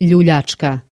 Ljuljačka.